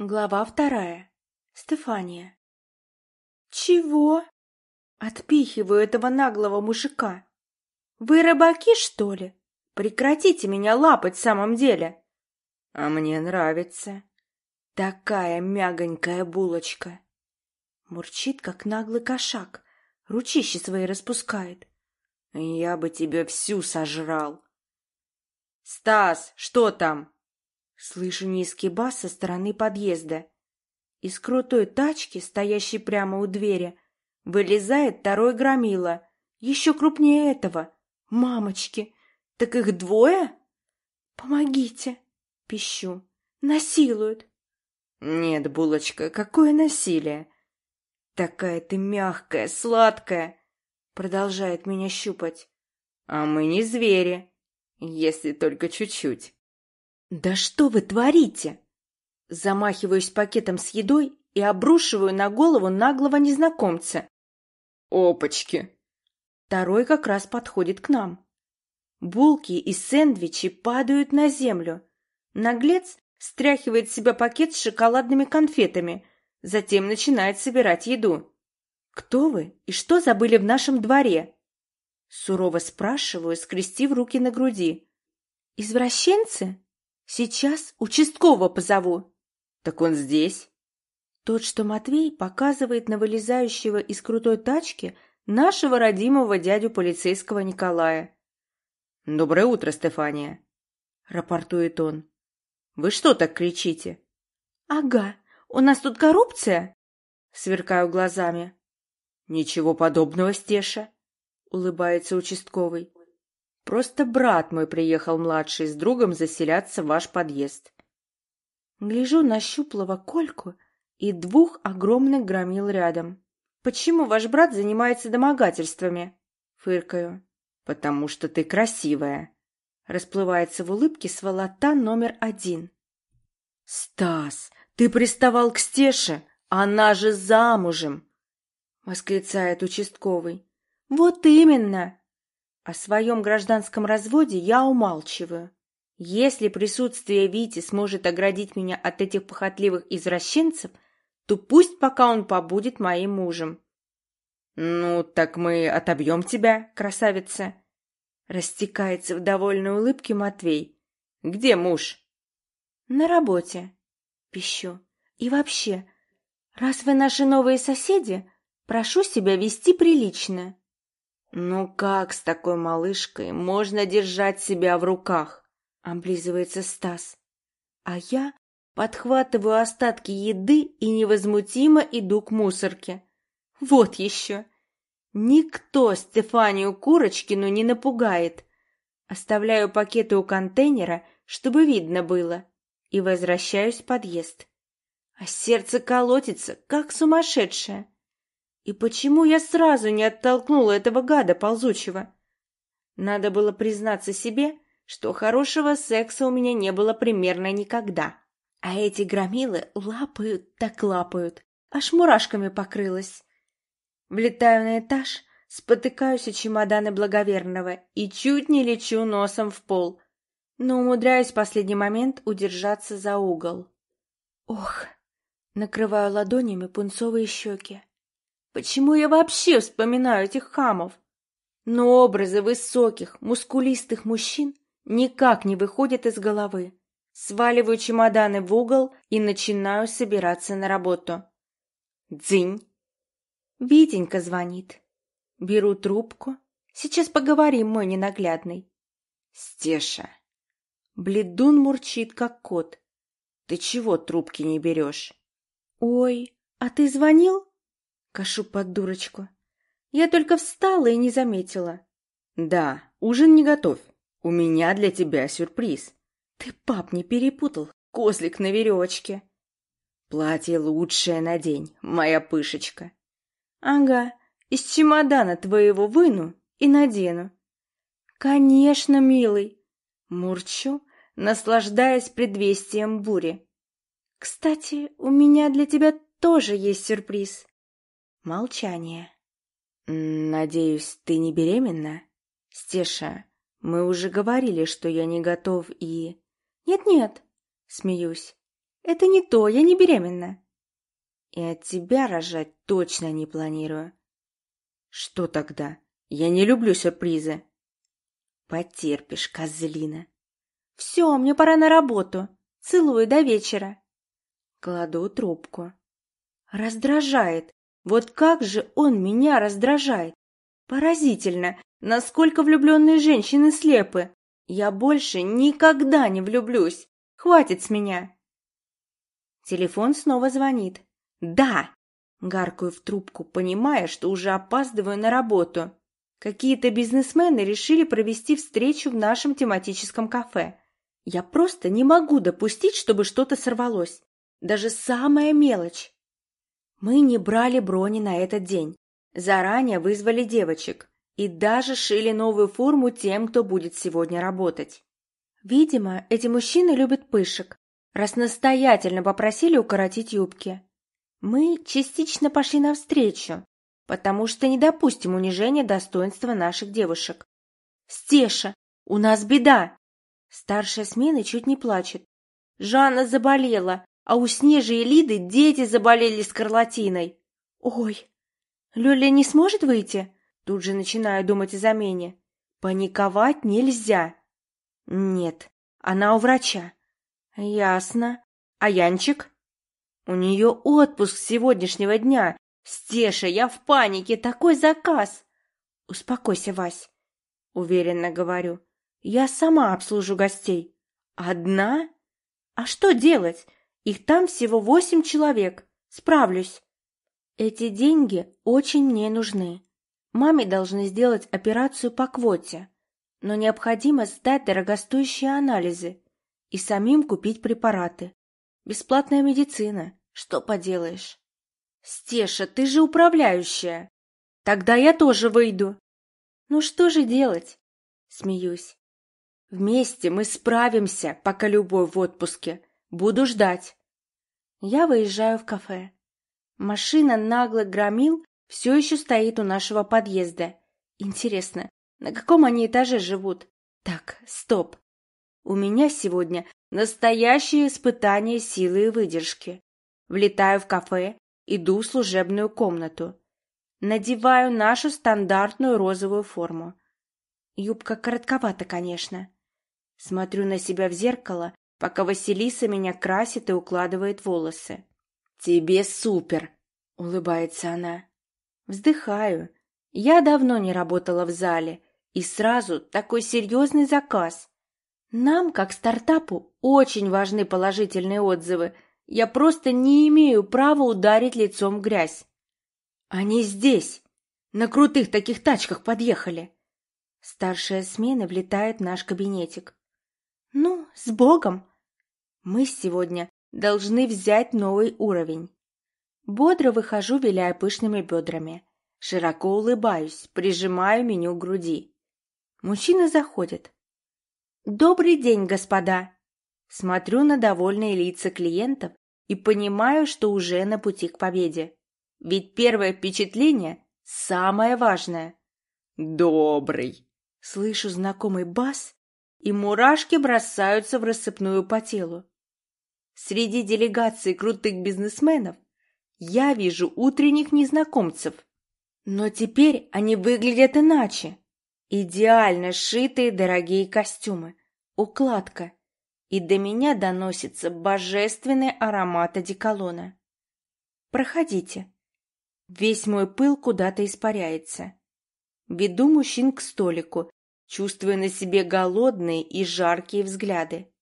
Глава вторая. Стефания. Чего? Отпихиваю этого наглого мужика. Вы рыбаки, что ли? Прекратите меня лапать в самом деле. А мне нравится. Такая мягонькая булочка. Мурчит, как наглый кошак. Ручищи свои распускает. Я бы тебя всю сожрал. Стас, что там? Слышу низкий бас со стороны подъезда. Из крутой тачки, стоящей прямо у двери, вылезает второй громила, еще крупнее этого. Мамочки, так их двое? Помогите, пищу. Насилуют. Нет, булочка, какое насилие? Такая ты мягкая, сладкая, продолжает меня щупать. А мы не звери, если только чуть-чуть. «Да что вы творите?» Замахиваюсь пакетом с едой и обрушиваю на голову наглого незнакомца. «Опачки!» Второй как раз подходит к нам. Булки и сэндвичи падают на землю. Наглец стряхивает с себя пакет с шоколадными конфетами, затем начинает собирать еду. «Кто вы и что забыли в нашем дворе?» Сурово спрашиваю, скрестив руки на груди. «Извращенцы?» Сейчас участкового позову. Так он здесь. Тот, что Матвей показывает на вылезающего из крутой тачки нашего родимого дядю полицейского Николая. «Доброе утро, Стефания», — рапортует он. «Вы что так кричите?» «Ага, у нас тут коррупция?» — сверкаю глазами. «Ничего подобного, Стеша», — улыбается участковый. Просто брат мой приехал младший с другом заселяться в ваш подъезд. Гляжу на щуплого Кольку и двух огромных громил рядом. «Почему ваш брат занимается домогательствами?» Фыркаю. «Потому что ты красивая!» Расплывается в улыбке сволота номер один. «Стас, ты приставал к Стеше? Она же замужем!» Восклицает участковый. «Вот именно! О своем гражданском разводе я умалчиваю. Если присутствие Вити сможет оградить меня от этих похотливых извращенцев, то пусть пока он побудет моим мужем. «Ну, так мы отобьем тебя, красавица!» Растекается в довольной улыбке Матвей. «Где муж?» «На работе», — пищу. «И вообще, раз вы наши новые соседи, прошу себя вести прилично. «Ну как с такой малышкой можно держать себя в руках?» — облизывается Стас. А я подхватываю остатки еды и невозмутимо иду к мусорке. Вот еще. Никто Стефанию Курочкину не напугает. Оставляю пакеты у контейнера, чтобы видно было, и возвращаюсь в подъезд. А сердце колотится, как сумасшедшее. И почему я сразу не оттолкнула этого гада ползучего? Надо было признаться себе, что хорошего секса у меня не было примерно никогда. А эти громилы лапают так лапают, аж мурашками покрылась. Влетаю на этаж, спотыкаюсь о чемоданы благоверного и чуть не лечу носом в пол, но умудряюсь в последний момент удержаться за угол. Ох, накрываю ладонями пунцовые щеки. Почему я вообще вспоминаю этих хамов? Но образы высоких, мускулистых мужчин никак не выходят из головы. Сваливаю чемоданы в угол и начинаю собираться на работу. Дзынь. Витенька звонит. Беру трубку. Сейчас поговорим, мой ненаглядный. Стеша. Бледун мурчит, как кот. Ты чего трубки не берешь? Ой, а ты звонил? Кашу под дурочку. Я только встала и не заметила. Да, ужин не готов. У меня для тебя сюрприз. Ты, пап, не перепутал. Козлик на веревочке. Платье лучшее на день, моя пышечка. Ага, из чемодана твоего выну и надену. Конечно, милый. Мурчу, наслаждаясь предвестием бури. Кстати, у меня для тебя тоже есть сюрприз. Молчание. «Надеюсь, ты не беременна?» «Стеша, мы уже говорили, что я не готов и...» «Нет-нет», — смеюсь. Это не то, я не беременна. И от тебя рожать точно не планирую. Что тогда? Я не люблю сюрпризы. Потерпишь, козлина. Все, мне пора на работу. Целую до вечера. Кладу трубку. Раздражает. Вот как же он меня раздражает. Поразительно, насколько влюбленные женщины слепы. Я больше никогда не влюблюсь. Хватит с меня. Телефон снова звонит. «Да!» Гаркаю в трубку, понимая, что уже опаздываю на работу. Какие-то бизнесмены решили провести встречу в нашем тематическом кафе. Я просто не могу допустить, чтобы что-то сорвалось. Даже самая мелочь. Мы не брали брони на этот день. Заранее вызвали девочек и даже шили новую форму тем, кто будет сегодня работать. Видимо, эти мужчины любят пышек, раз настоятельно попросили укоротить юбки. Мы частично пошли навстречу, потому что не допустим унижения достоинства наших девушек. «Стеша, у нас беда!» Старшая смена чуть не плачет. Жанна заболела, а у Снежи и Лиды дети заболели скарлатиной. Ой, Лёля не сможет выйти? Тут же начинаю думать о замене. Паниковать нельзя. Нет, она у врача. Ясно. А Янчик? У нее отпуск с сегодняшнего дня. Стеша, я в панике, такой заказ. Успокойся, Вась. Уверенно говорю. Я сама обслужу гостей. Одна? А что делать? Их там всего восемь человек. Справлюсь. Эти деньги очень мне нужны. Маме должны сделать операцию по квоте, но необходимо сдать дорогостоящие анализы и самим купить препараты. Бесплатная медицина. Что поделаешь? Стеша, ты же управляющая. Тогда я тоже выйду. Ну что же делать? Смеюсь. Вместе мы справимся, пока любой в отпуске. Буду ждать. Я выезжаю в кафе. Машина нагло громил все еще стоит у нашего подъезда. Интересно, на каком они этаже живут? Так, стоп. У меня сегодня настоящее испытание силы и выдержки. Влетаю в кафе, иду в служебную комнату. Надеваю нашу стандартную розовую форму. Юбка коротковата, конечно. Смотрю на себя в зеркало, пока Василиса меня красит и укладывает волосы. «Тебе супер!» — улыбается она. Вздыхаю. Я давно не работала в зале, и сразу такой серьезный заказ. Нам, как стартапу, очень важны положительные отзывы — я просто не имею права ударить лицом грязь. Они здесь, на крутых таких тачках подъехали. Старшая смена влетает в наш кабинетик. Ну, с Богом! Мы сегодня должны взять новый уровень. Бодро выхожу, виляя пышными бедрами. Широко улыбаюсь, прижимаю меню к груди. Мужчина заходит. «Добрый день, господа!» Смотрю на довольные лица клиентов и понимаю, что уже на пути к победе. Ведь первое впечатление самое важное. «Добрый!» Слышу знакомый бас, и мурашки бросаются в рассыпную по телу. Среди делегации крутых бизнесменов я вижу утренних незнакомцев. Но теперь они выглядят иначе. Идеально сшитые дорогие костюмы, укладка, и до меня доносится божественный аромат одеколона. «Проходите». Весь мой пыл куда-то испаряется. Веду мужчин к столику, чувствуя на себе голодные и жаркие взгляды.